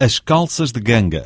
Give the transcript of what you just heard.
As calças de ganga.